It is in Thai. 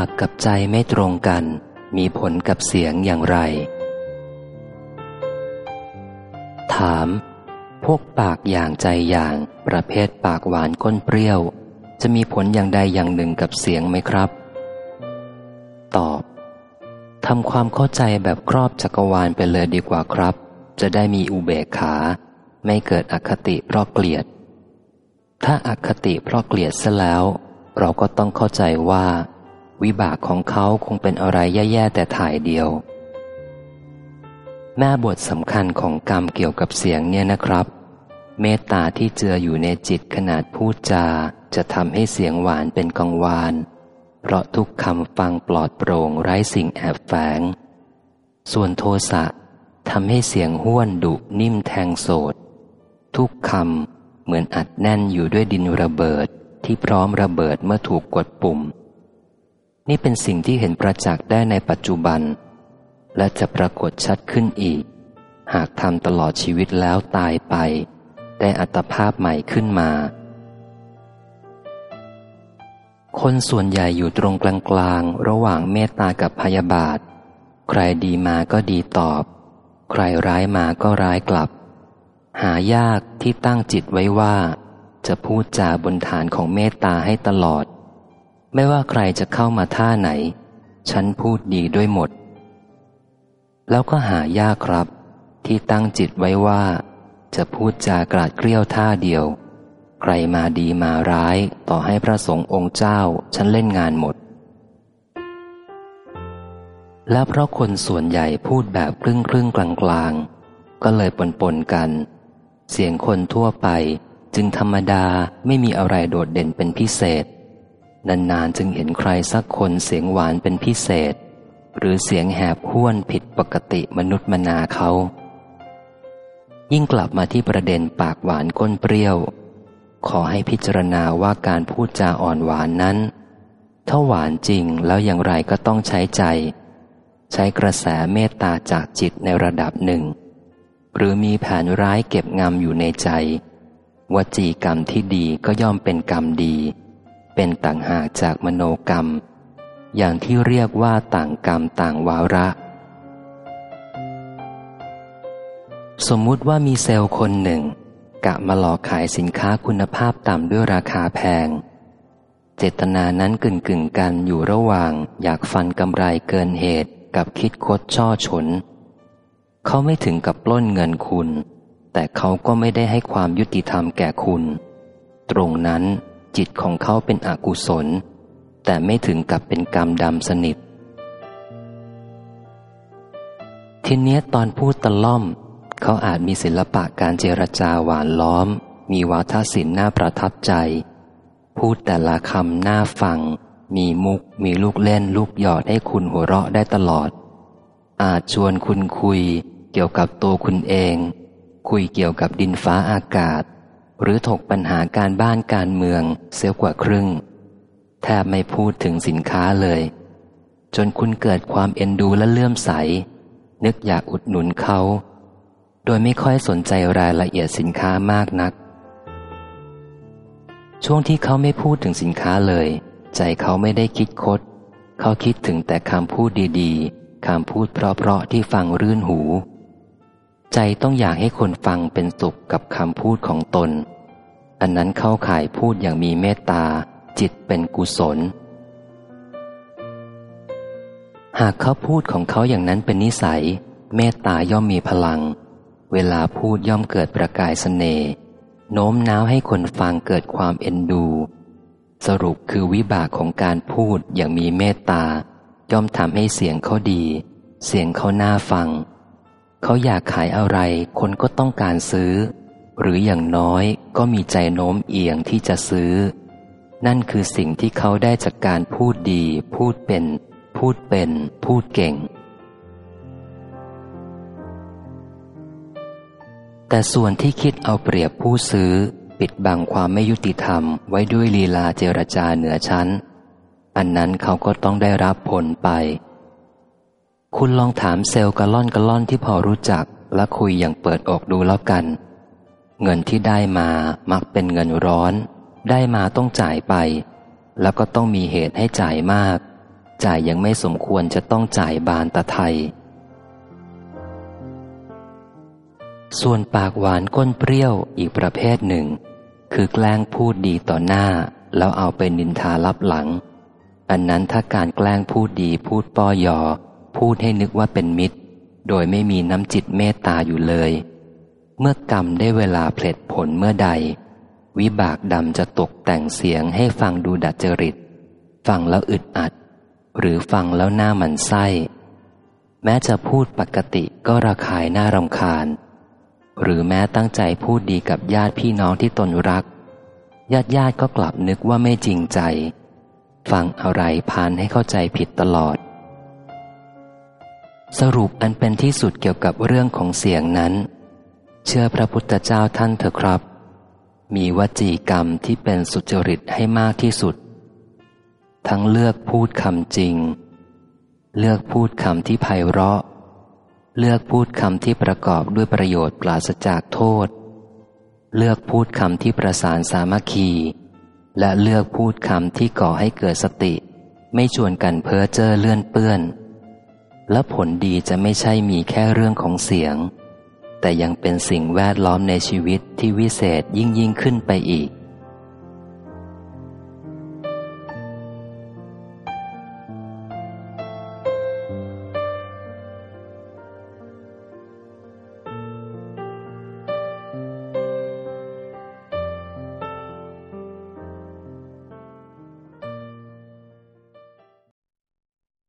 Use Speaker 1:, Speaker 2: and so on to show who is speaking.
Speaker 1: ากกับใจไม่ตรงกัน มีผลกับเสียงอย่างไร ถาม พวกปากอย่างใจอย่าง ประเภทปากหวานก้นเปรี้ยว จะมีผลอย่างใดอย่างหนึ่งกับเสียงไหมครับ ตอบทำความเข้าใจแบบครอบจักรวาลไปเลยดีกว่าครับ จะได้มีอุเบกขา ไม่เกิดอคติเพราะเกลียด ถ้าอาคติเพราะเกลียดซะแล้ว เราก็ต้องเข้าใจว่า วิบากของเขาคงเป็นอะไรแย่ๆแต่ถ่ายเดียว แม่บทสำคัญของกรรมเกี่ยวกับเสียงเนี่ยนะครับ เมตตาที่เจืออยู่ในจิตขนาดพูดจา จะทำให้เสียงหวานเป็นกังวาน เพราะทุกคำฟังปลอดโปร่งไร้สิ่งแอบแฝง ส่วนโทสะทำให้เสียงห้วนดุนิ่มแทงโสดทุกคำเหมือนอัดแน่นอยู่ด้วยดินระเบิดที่พร้อมระเบิดเมื่อถูกกดปุ่ม นี่เป็นสิ่งที่เห็นประจักษ์ได้ในปัจจุบัน และจะปรากฏชัดขึ้นอีก หากทำตลอดชีวิตแล้วตายไป ได้อัตภาพใหม่ขึ้นมา คนส่วนใหญ่อยู่ตรงกลางๆ ระหว่างเมตตากับพยาบาท ใครดีมาก็ดีตอบ ใครร้ายมาก็ร้ายกลับ หายากที่ตั้งจิตไว้ว่า จะพูดจาบนฐานของเมตตาให้ตลอด ไม่ว่าใครจะเข้ามาท่าไหน ฉันพูดดีด้วยหมด แล้วก็หายากครับ ที่ตั้งจิตไว้ว่า จะพูดจากราดเกลี้ยวท่าเดียว ใครมาดีมาร้ายต่อให้พระสงฆ์องค์เจ้า ฉันเล่นงานหมด และเพราะคนส่วนใหญ่พูดแบบครึ่งครึ่งกลางกลางก็เลยปนปนกัน เสียงคนทั่วไปจึงธรรมดาไม่มีอะไรโดดเด่นเป็นพิเศษ นานๆจึงเห็นใครสักคนเสียงหวานเป็นพิเศษ หรือเสียงแหบห้วนผิดปกติมนุษย์มนาเขา ยิ่งกลับมาที่ประเด็นปากหวานก้นเปรี้ยว ขอให้พิจารณาว่าการพูดจาอ่อนหวานนั้น ถ้าหวานจริงแล้วอย่างไรก็ต้องใช้ใจ ใช้กระแสเมตตาจากจิตในระดับหนึ่ง หรือมีแผนร้ายเก็บงำอยู่ในใจวจีกรรมที่ดีก็ย่อมเป็นกรรมดี เป็นต่างหากจากมโนกรรม อย่างที่เรียกว่าต่างกรรมต่างวาระ สมมุติว่ามีเซลล์คนหนึ่ง กะมาหลอกขายสินค้าคุณภาพต่ำด้วยราคาแพง เจตนานั้นกึ่งกึ่งกันอยู่ระหว่าง อยากฟันกำไรเกินเหตุกับคิดคดช่อฉนเขาไม่ถึงกับปล้นเงินคุณ แต่เขาก็ไม่ได้ให้ความยุติธรรมแก่คุณ ตรงนั้น จิตของเขาเป็นอกุศล แต่ไม่ถึงกับเป็นกรรมดำสนิท ทีเนี้ยตอนพูดตะล่อม เขาอาจมีศิลปะการเจรจาหวานล้อม มีวาทศิลป์น่าประทับใจ พูดแต่ละคำน่าฟัง มีมุกมีลูกเล่นลูกหยอดให้คุณหัวเราะได้ตลอด อาจชวนคุณคุยเกี่ยวกับตัวคุณเอง คุยเกี่ยวกับดินฟ้าอากาศ หรือถกปัญหาการบ้านการเมืองเสียกว่าครึ่ง แทบไม่พูดถึงสินค้าเลย จนคุณเกิดความเอ็นดูและเลื่อมใส นึกอยากอุดหนุนเขา โดยไม่ค่อยสนใจรายละเอียดสินค้ามากนัก ช่วงที่เขาไม่พูดถึงสินค้าเลย ใจเขาไม่ได้คิดคด เขาคิดถึงแต่คำพูดดีๆคำพูดเพราะๆที่ฟังรื่นหูใจต้องอยากให้คนฟังเป็นสุขกับคำพูดของตน อันนั้นเข้าข่ายพูดอย่างมีเมตตา จิตเป็นกุศล หากเขาพูดของเขาอย่างนั้นเป็นนิสัย เมตตาย่อมมีพลัง เวลาพูดย่อมเกิดประกายสเสน่ห์โน้มน้าวให้คนฟังเกิดความเอ็นดู สรุปคือวิบากของการพูดอย่างมีเมตตาย่อมทำให้เสียงเขาดี เสียงเขาน่าฟัง เขาอยากขายอะไร คนก็ต้องการซื้อ หรืออย่างน้อยก็มีใจโน้มเอียงที่จะซื้อ นั่นคือสิ่งที่เขาได้จากการพูดดี พูดเป็น พูดเป็น พูดเก่ง แต่ส่วนที่คิดเอาเปรียบผู้ซื้อ ปิดบังความไม่ยุติธรรมไว้ด้วยลีลาเจรจาเหนือชั้น อันนั้นเขาก็ต้องได้รับผลไป คุณลองถามเซลล์กะล่อนกะล่อนที่พอรู้จักและคุยอย่างเปิดอกดูแล้วกัน เงินที่ได้มามักเป็นเงินร้อน ได้มาต้องจ่ายไป แล้วก็ต้องมีเหตุให้จ่ายมาก จ่ายยังไม่สมควรจะต้องจ่ายบานตะไทย ส่วนปากหวานก้นเปรี้ยวอีกประเภทหนึ่ง คือแกล้งพูดดีต่อหน้า แล้วเอาไปนินทาลับหลัง อันนั้นถ้าการแกล้งพูดดีพูดป้อยอ พูดให้นึกว่าเป็นมิตร โดยไม่มีน้ำจิตเมตตาอยู่เลย เมื่อกรรมได้เวลาเพลิดผลเมื่อใด วิบากดำจะตกแต่งเสียงให้ฟังดูดัดจริต ฟังแล้วอึดอัด หรือฟังแล้วหน้ามันไส้ แม้จะพูดปกติก็ระคายหน้ารำคาญ หรือแม้ตั้งใจพูดดีกับญาติพี่น้องที่ตนรัก ญาติญาติก็กลับนึกว่าไม่จริงใจ ฟังอะไรพานให้เข้าใจผิดตลอด สรุปอันเป็นที่สุดเกี่ยวกับเรื่องของเสียงนั้น เชื่อพระพุทธเจ้าท่านเถอะครับ มีวจีกรรมที่เป็นสุจริตให้มากที่สุด ทั้งเลือกพูดคำจริง เลือกพูดคำที่ไพเราะ เลือกพูดคำที่ประกอบด้วยประโยชน์ปราศจากโทษ เลือกพูดคำที่ประสานสามัคคี และเลือกพูดคำที่ก่อให้เกิดสติ ไม่ชวนกันเพ้อเจ้อเลื่อนเปื้อน และผลดีจะไม่ใช่มีแค่เรื่องของเสียง แต่ยังเป็นสิ่งแวดล้อมในชีวิตที่วิเศษยิ่งยิ่งขึ้นไปอีก